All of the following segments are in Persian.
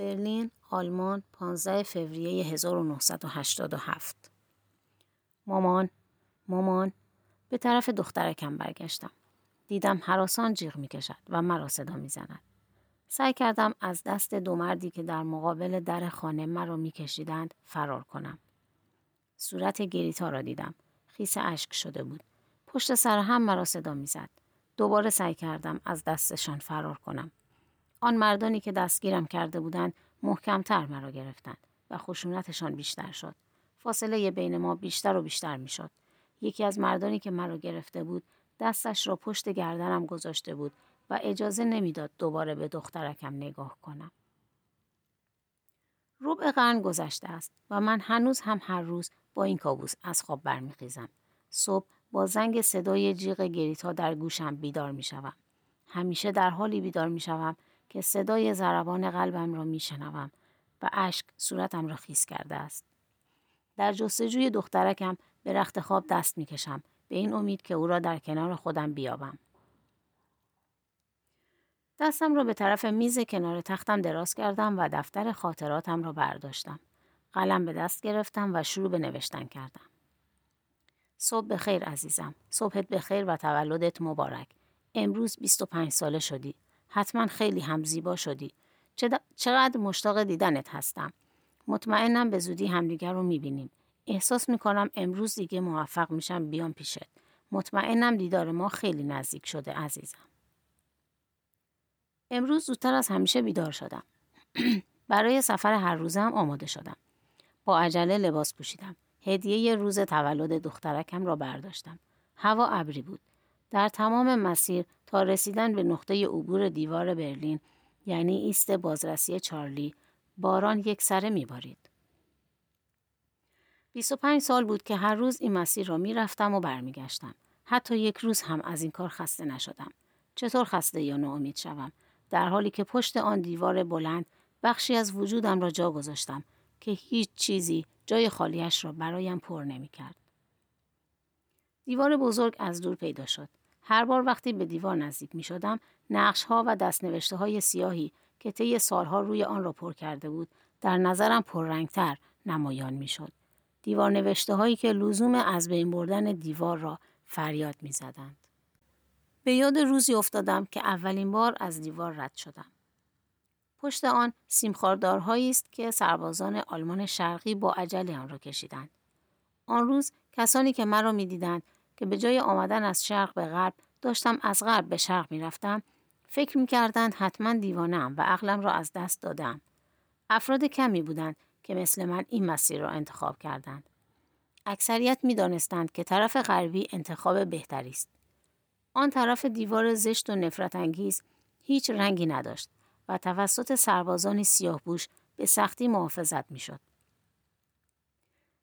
برلین، آلمان، 15 فوریه 1987 مامان، مامان، به طرف دخترکم برگشتم. دیدم حراسان جیغ می کشد و مرا صدا می زند. سعی کردم از دست دو مردی که در مقابل در خانه مرا می کشیدند فرار کنم. صورت گریتا را دیدم. خیس اشک شده بود. پشت سر هم مرا صدا می‌زد. دوباره سعی کردم از دستشان فرار کنم. آن مردانی که دستگیرم کرده بودند محکمتر مرا گرفتند و خشونتشان بیشتر شد. فاصله بین ما بیشتر و بیشتر می‌شد. یکی از مردانی که مرا گرفته بود دستش را پشت گردنم گذاشته بود و اجازه نمی‌داد دوباره به دخترکم نگاه کنم. ربع قرن گذشته است و من هنوز هم هر روز با این کابوس از خواب برمیخیزم. صبح با زنگ صدای جیغ گریتا در گوشم بیدار می شوم. همیشه در حالی بیدار می شوم که صدای ضربان قلبم را می شنوم و اشک صورتم را خیس کرده است. در جستجوی دخترکم به رخت خواب دست می کشم به این امید که او را در کنار خودم بیابم. دستم را به طرف میز کنار تختم دراز کردم و دفتر خاطراتم را برداشتم. قلم به دست گرفتم و شروع به نوشتن کردم. صبح بخیر عزیزم. صبحت بخیر و تولدت مبارک. امروز 25 ساله شدی. حتما خیلی هم زیبا شدی. چقدر مشتاق دیدنت هستم. مطمئنم به زودی همدیگر رو می‌بینیم. احساس می‌کنم امروز دیگه موفق میشم بیام پیشت. مطمئنم دیدار ما خیلی نزدیک شده عزیزم. امروز زودتر از همیشه بیدار شدم. برای سفر هر روزم آماده شدم. با عجله لباس پوشیدم. هدیه روز تولد دخترکم را برداشتم. هوا ابری بود. در تمام مسیر تا رسیدن به نقطه عبور دیوار برلین یعنی ایست بازرسی چارلی باران یک سره میبارید. 25 سال بود که هر روز این مسیر را می‌رفتم و برمیگشتم. حتی یک روز هم از این کار خسته نشدم. چطور خسته یا ناامید شوم در حالی که پشت آن دیوار بلند بخشی از وجودم را جا گذاشتم که هیچ چیزی جای خالیش را برایم پر نمی کرد. دیوار بزرگ از دور پیدا شد. هر بار وقتی به دیوار نزدیک می شدم، نقش ها و دستنوشته های سیاهی که طی سالها روی آن را پر کرده بود، در نظرم پررنگتر نمایان می شد. دیوار نوشته هایی که لزوم از بین بردن دیوار را فریاد می زدند. به یاد روزی افتادم که اولین بار از دیوار رد شدم. پشت آن سیمخاردارهایی است که سربازان آلمان شرقی با عجله آن را کشیدند. آن روز کسانی که مرا می‌دیدند که به جای آمدن از شرق به غرب داشتم از غرب به شرق می‌رفتم فکر می‌کردند حتما دیوانم و عقلم را از دست دادم. افراد کمی بودند که مثل من این مسیر را انتخاب کردند. اکثریت می‌دانستند که طرف غربی انتخاب بهتری است. آن طرف دیوار زشت و نفرت انگیز هیچ رنگی نداشت و توسط سربازان سیاه بوش به سختی محافظت می‌شد.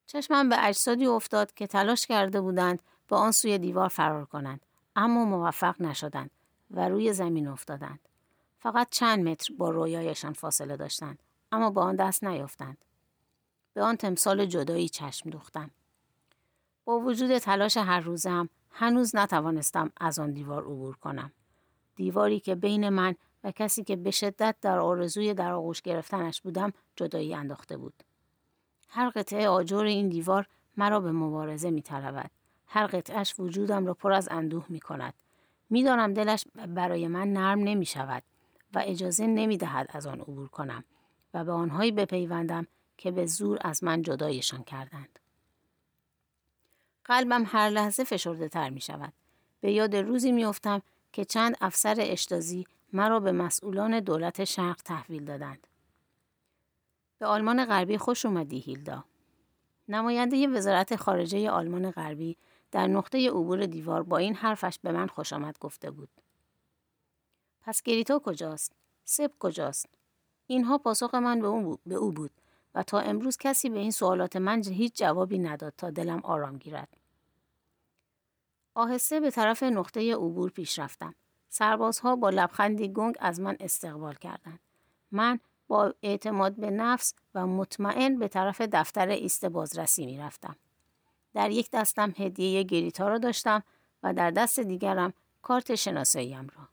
چشمم به اجسادی افتاد که تلاش کرده بودند به آن سوی دیوار فرار کنند اما موفق نشدند و روی زمین افتادند. فقط چند متر با رویایشان فاصله داشتند اما با آن دست نیافتند. به آن تمثال جدایی چشم دوختم. با وجود تلاش هر روزم هنوز نتوانستم از آن دیوار عبور کنم. دیواری که بین من و کسی که به شدت در آرزوی در آغوش گرفتنش بودم جدایی انداخته بود. هر قطعه آجر این دیوار مرا به مبارزه می طلبد. هر قطعش وجودم را پر از اندوه می کند. می‌دانم دلش برای من نرم نمی شود و اجازه نمی دهد از آن عبور کنم و به آنهایی بپیوندم که به زور از من جدایشان کردند. قلبم هر لحظه فشرده تر می شود. به یاد روزی می افتم که چند افسر اشتازی مرا به مسئولان دولت شرق تحویل دادند. به آلمان غربی خوش اومدی هیلدا. نماینده وزارت خارجه آلمان غربی در نقطه عبور دیوار با این حرفش به من خوش آمد گفته بود. پس گریتا کجاست؟ سب کجاست؟ اینها پاسخ من به او, به او بود و تا امروز کسی به این سوالات من هیچ جوابی نداد تا دلم آرام گیرد. آهسته به طرف نقطه عبور پیش رفتم. سربازها با لبخندی گنگ از من استقبال کردند. من با اعتماد به نفس و مطمئن به طرف دفتر ایست بازرسی می رفتم. در یک دستم هدیه گریتا را داشتم و در دست دیگرم کارت شناساییم را.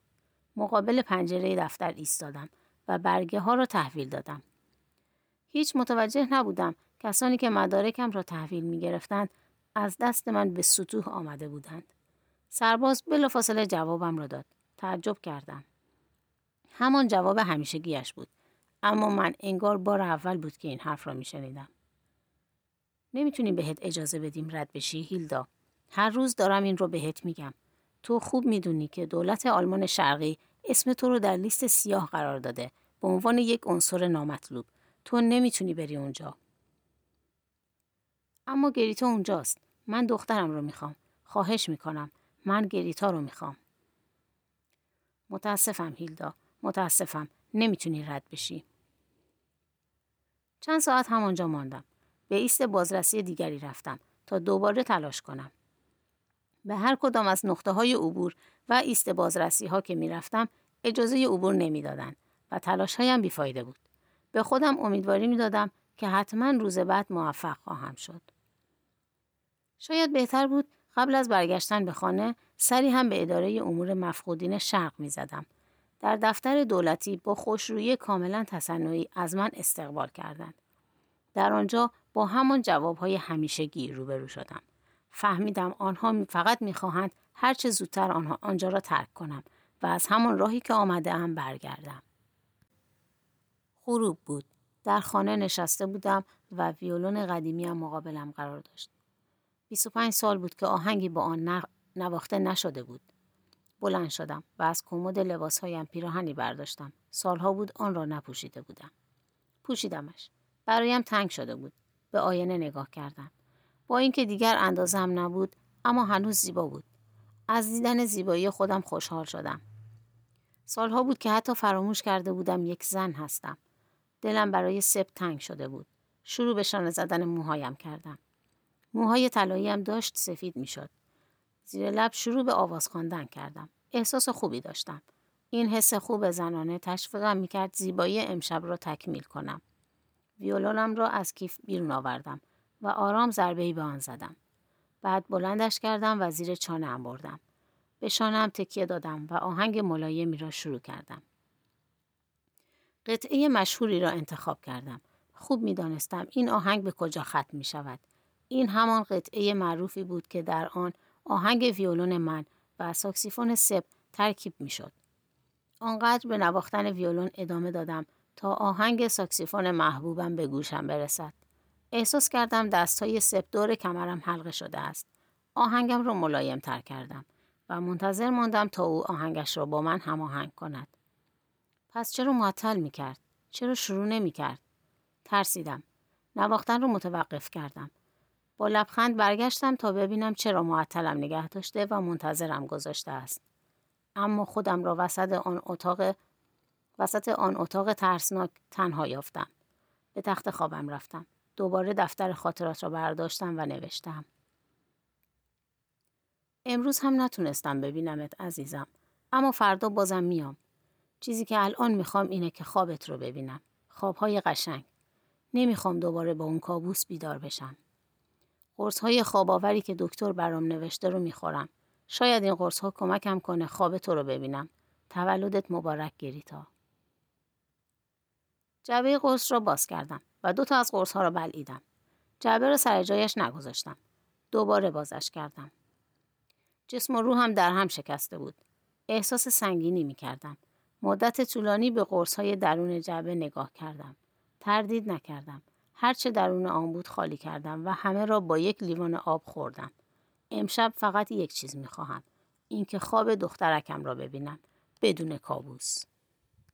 مقابل پنجره دفتر ایستادم و برگه ها را تحویل دادم. هیچ متوجه نبودم کسانی که مدارکم را تحویل می گرفتند از دست من به سطوح آمده بودند. سرباز بلافاصله جوابم را داد. تعجب کردم. همان جواب همیشگیش بود. اما من انگار بار اول بود که این حرف را می شنیدم. نمی‌تونیم بهت اجازه بدیم رد بشی هیلدا. هر روز دارم این رو بهت میگم. تو خوب می‌دونی که دولت آلمان شرقی اسم تو رو در لیست سیاه قرار داده به عنوان یک عنصر نامطلوب. تو نمی‌تونی بری اونجا. اما گریتا اونجاست. من دخترم رو می‌خوام. خواهش می‌کنم. من گریتا رو می‌خوام. متاسفم هیلدا. متاسفم. نمی‌تونی رد بشی. چند ساعت همانجا ماندم. به ایست بازرسی دیگری رفتم تا دوباره تلاش کنم. به هر کدام از نقطه های عبور و ایست بازرسی ها که می‌رفتم اجازه عبور نمی‌دادند و تلاش هایم بیفایده بود. به خودم امیدواری می‌دادم که حتما روز بعد موفق خواهم شد. شاید بهتر بود قبل از برگشتن به خانه سری هم به اداره امور مفقودین شرق می زدم. در دفتر دولتی با خوشرویی کاملا تصنعی از من استقبال کردند. در آنجا با همان جوابهای همیشگی روبرو شدم. فهمیدم آنها فقط می‌خواهند هرچه زودتر آنها آنجا را ترک کنم و از همان راهی که آمده ام برگردم. غروب بود. در خانه نشسته بودم و ویولون قدیمی هم مقابلم قرار داشت. 25 سال بود که آهنگی با آن نواخته نشده بود. بلند شدم و از کمد لباسهایم پیراهنی برداشتم. سالها بود آن را نپوشیده بودم. پوشیدمش. برایم تنگ شده بود. به آینه نگاه کردم. با اینکه دیگر اندازم نبود اما هنوز زیبا بود. از دیدن زیبایی خودم خوشحال شدم. سالها بود که حتی فراموش کرده بودم یک زن هستم. دلم برای سب تنگ شده بود. شروع به شانه زدن موهایم کردم. موهای طلاییم داشت سفید می‌شد. زیر لب شروع به آواز خواندن کردم. احساس خوبی داشتم. این حس خوب زنانه تشویقم می‌کرد زیبایی امشب را تکمیل کنم. ویولونم را از کیف بیرون آوردم و آرام ضربه‌ای به آن زدم. بعد بلندش کردم و زیر چانه بردم. به شانم تکیه دادم و آهنگ ملایمی را شروع کردم. قطعه مشهوری را انتخاب کردم. خوب می دانستم این آهنگ به کجا ختم می شود. این همان قطعه معروفی بود که در آن آهنگ ویولون من و ساکسیفون سب ترکیب می شد. آنقدر به نواختن ویولون ادامه دادم تا آهنگ ساکسیفون محبوبم به گوشم برسد. احساس کردم دستهای سپ دور کمرم حلقه شده است. آهنگم را ملایم تر کردم و منتظر ماندم تا او آهنگش را با من هماهنگ کند. پس چرا معطل می کرد؟ چرا شروع نمی کرد؟ ترسیدم. نواختن رو متوقف کردم. با لبخند برگشتم تا ببینم چرا معطلم نگه داشته و منتظرم گذاشته است. اما خودم را وسط آن اتاق وسط آن اتاق ترسناک تنها یافتم. به تخت خوابم رفتم. دوباره دفتر خاطرات را برداشتم و نوشتم. امروز هم نتونستم ببینمت عزیزم. اما فردا بازم میام. چیزی که الان می‌خوام اینه که خوابت رو ببینم. خوابهای قشنگ. نمی‌خوام دوباره با اون کابوس بیدار بشم. قرص های خواباوری که دکتر برام نوشته رو می‌خورم. شاید این قرص ها کمکم کنه خواب تو رو ببینم. تولدت مبارک گریتا. جعبه قرص را باز کردم و دو تا از قرص ها را بلعیدم. جعبه را سر جایش نگذاشتم. دوباره بازش کردم. جسم و روحم در هم شکسته بود. احساس سنگینی می کردم. مدت طولانی به قرص های درون جعبه نگاه کردم. تردید نکردم. هرچه درون آن بود خالی کردم و همه را با یک لیوان آب خوردم. امشب فقط یک چیز می خواهم. اینکه خواب دخترکم را ببینم. بدون کابوس.